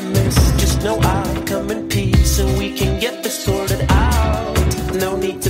miss. Just know I'll come in peace and we can get this sorted out. No need to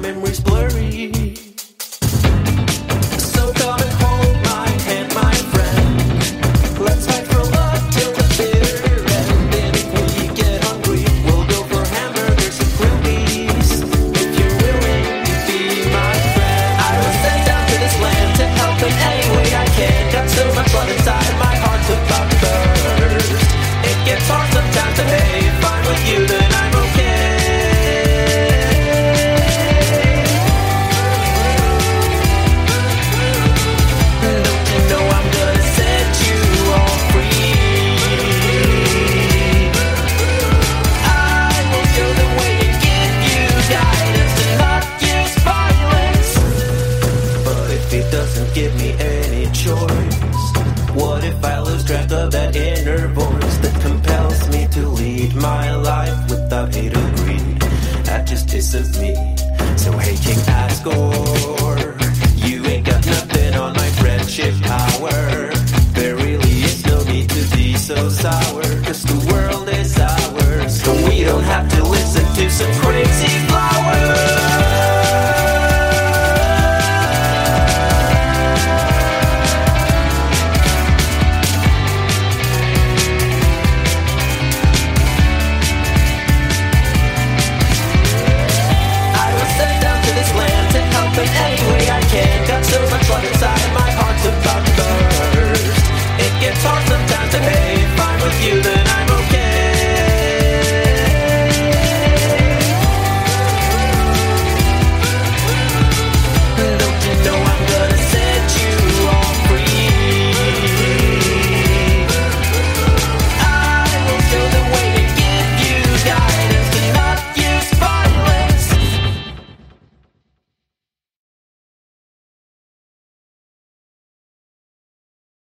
memories blur give me any choice? What if I lose track of that inner voice that compels me to lead my life without hate or greed? That just isn't me. So hey, king, Asgore. You ain't got nothing on my friendship power. There really is no need to be so sour, cause the world is ours. So we don't have to listen to some crazy